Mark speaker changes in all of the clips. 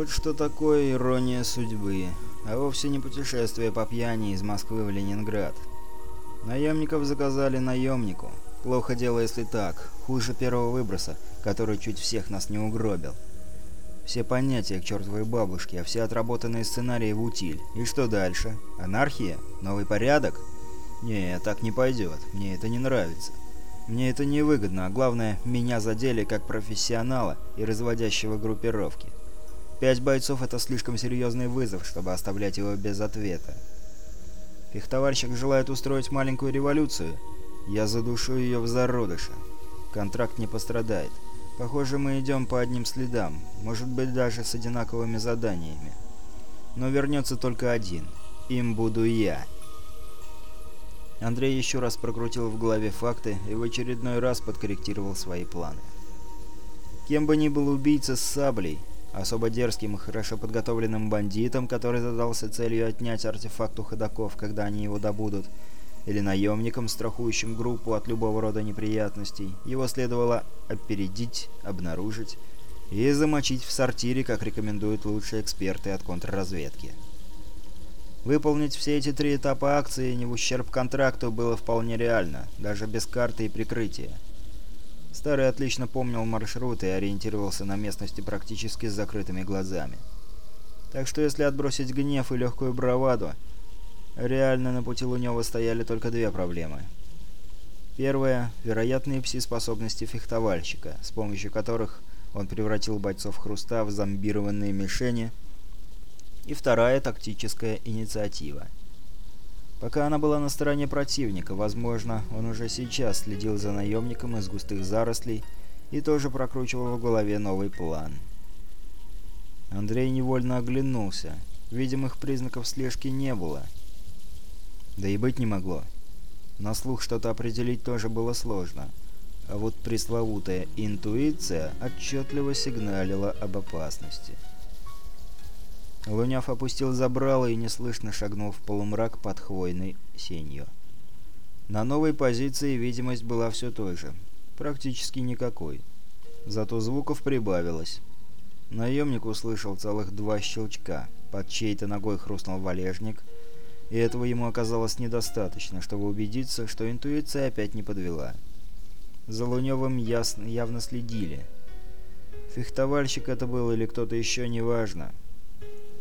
Speaker 1: Вот что такое ирония судьбы, а вовсе не путешествие по пьяни из Москвы в Ленинград. Наемников заказали наемнику. Плохо дело, если так. Хуже первого выброса, который чуть всех нас не угробил. Все понятия к чертовой бабушке, а все отработанные сценарии в утиль. И что дальше? Анархия? Новый порядок? Не, так не пойдет. Мне это не нравится. Мне это невыгодно, а главное, меня задели как профессионала и разводящего группировки. Пять бойцов — это слишком серьезный вызов, чтобы оставлять его без ответа. Фехтовальщик желает устроить маленькую революцию. Я задушу ее в зародыше. Контракт не пострадает. Похоже, мы идем по одним следам, может быть, даже с одинаковыми заданиями. Но вернется только один. Им буду я. Андрей еще раз прокрутил в голове факты и в очередной раз подкорректировал свои планы. Кем бы ни был убийца с саблей, особо дерзким и хорошо подготовленным бандитом, который задался целью отнять артефакт у ходаков, когда они его добудут, или наемником, страхующим группу от любого рода неприятностей, его следовало опередить, обнаружить и замочить в сортире, как рекомендуют лучшие эксперты от контрразведки. Выполнить все эти три этапа акции не в ущерб контракту было вполне реально, даже без карты и прикрытия. Старый отлично помнил маршрут и ориентировался на местности практически с закрытыми глазами. Так что если отбросить гнев и легкую браваду, реально на пути Лунёва стояли только две проблемы. Первая – вероятные пси-способности фехтовальщика, с помощью которых он превратил бойцов Хруста в зомбированные мишени – и вторая тактическая инициатива. Пока она была на стороне противника, возможно, он уже сейчас следил за наемником из густых зарослей и тоже прокручивал в голове новый план. Андрей невольно оглянулся. Видимых признаков слежки не было. Да и быть не могло. На слух что-то определить тоже было сложно. А вот пресловутая интуиция отчетливо сигналила об опасности. Луняв опустил забрало и неслышно шагнул в полумрак под хвойной сенью. На новой позиции видимость была все той же. Практически никакой. Зато звуков прибавилось. Наемник услышал целых два щелчка. Под чьей-то ногой хрустнул валежник, и этого ему оказалось недостаточно, чтобы убедиться, что интуиция опять не подвела. За Луневым ясно, явно следили. Фехтовальщик это был или кто-то еще, неважно.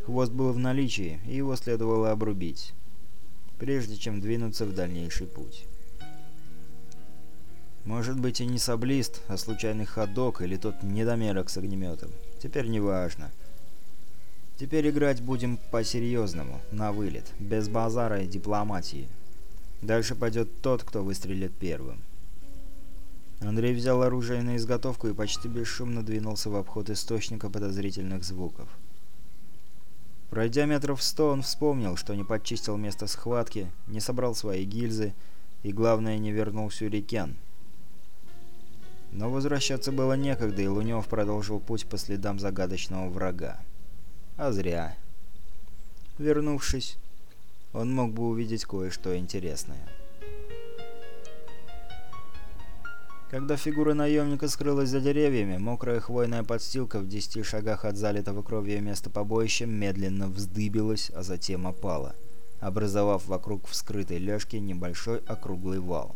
Speaker 1: Хвост был в наличии, и его следовало обрубить, прежде чем двинуться в дальнейший путь. Может быть и не саблист, а случайный ходок или тот недомерок с огнеметом. Теперь не важно. Теперь играть будем по-серьезному, на вылет, без базара и дипломатии. Дальше пойдет тот, кто выстрелит первым. Андрей взял оружие на изготовку и почти бесшумно двинулся в обход источника подозрительных звуков. Пройдя метров сто, он вспомнил, что не подчистил место схватки, не собрал свои гильзы и, главное, не вернул сюрикен. Но возвращаться было некогда, и Лунёв продолжил путь по следам загадочного врага. А зря. Вернувшись, он мог бы увидеть кое-что интересное. Когда фигура наемника скрылась за деревьями, мокрая хвойная подстилка в десяти шагах от залитого кровью места побоища медленно вздыбилась, а затем опала, образовав вокруг вскрытой лёжки небольшой округлый вал.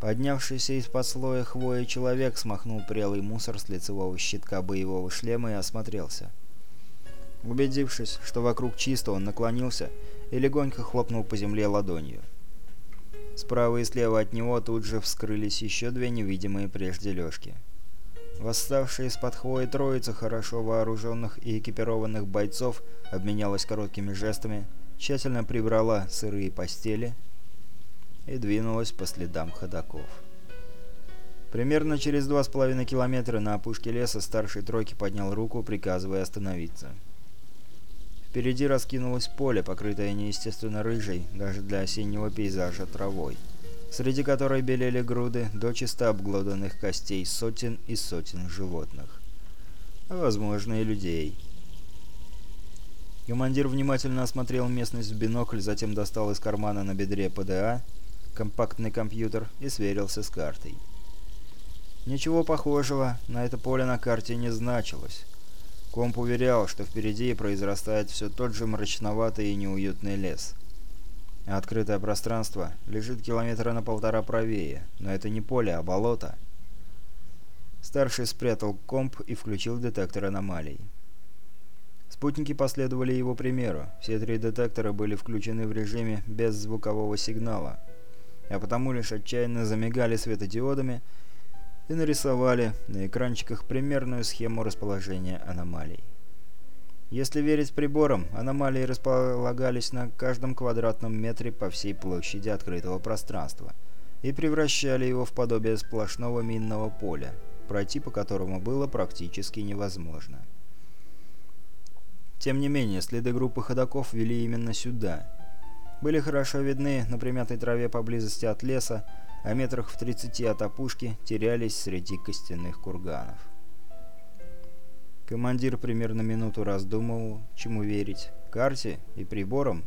Speaker 1: Поднявшийся из-под слоя хвои человек смахнул прелый мусор с лицевого щитка боевого шлема и осмотрелся. Убедившись, что вокруг чисто, он наклонился и легонько хлопнул по земле ладонью. Справа и слева от него тут же вскрылись еще две невидимые прежде лёжки. Восставшая из-под хвои троица хорошо вооруженных и экипированных бойцов обменялась короткими жестами, тщательно прибрала сырые постели и двинулась по следам ходаков. Примерно через два с половиной километра на опушке леса старший тройки поднял руку, приказывая остановиться. Впереди раскинулось поле, покрытое неестественно рыжей, даже для осеннего пейзажа, травой, среди которой белели груды до чисто обглоданных костей сотен и сотен животных. А возможно и людей. Командир внимательно осмотрел местность в бинокль, затем достал из кармана на бедре ПДА, компактный компьютер и сверился с картой. Ничего похожего на это поле на карте не значилось. Комп уверял, что впереди произрастает все тот же мрачноватый и неуютный лес. Открытое пространство лежит километра на полтора правее, но это не поле, а болото. Старший спрятал комп и включил детектор аномалий. Спутники последовали его примеру. Все три детектора были включены в режиме без звукового сигнала, а потому лишь отчаянно замигали светодиодами и нарисовали на экранчиках примерную схему расположения аномалий. Если верить приборам, аномалии располагались на каждом квадратном метре по всей площади открытого пространства и превращали его в подобие сплошного минного поля, пройти по которому было практически невозможно. Тем не менее, следы группы ходоков вели именно сюда. Были хорошо видны на примятой траве поблизости от леса, а метрах в 30 от опушки терялись среди костяных курганов. Командир примерно минуту раздумывал, чему верить – карте и приборам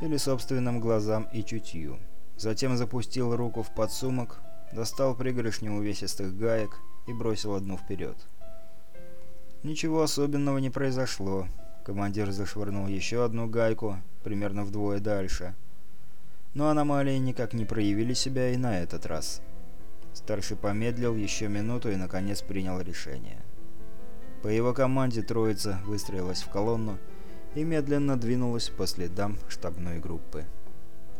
Speaker 1: или собственным глазам и чутью. Затем запустил руку в подсумок, достал пригоршню увесистых гаек и бросил одну вперед. Ничего особенного не произошло. Командир зашвырнул еще одну гайку, примерно вдвое дальше – но аномалии никак не проявили себя и на этот раз. Старший помедлил еще минуту и, наконец, принял решение. По его команде троица выстроилась в колонну и медленно двинулась по следам штабной группы.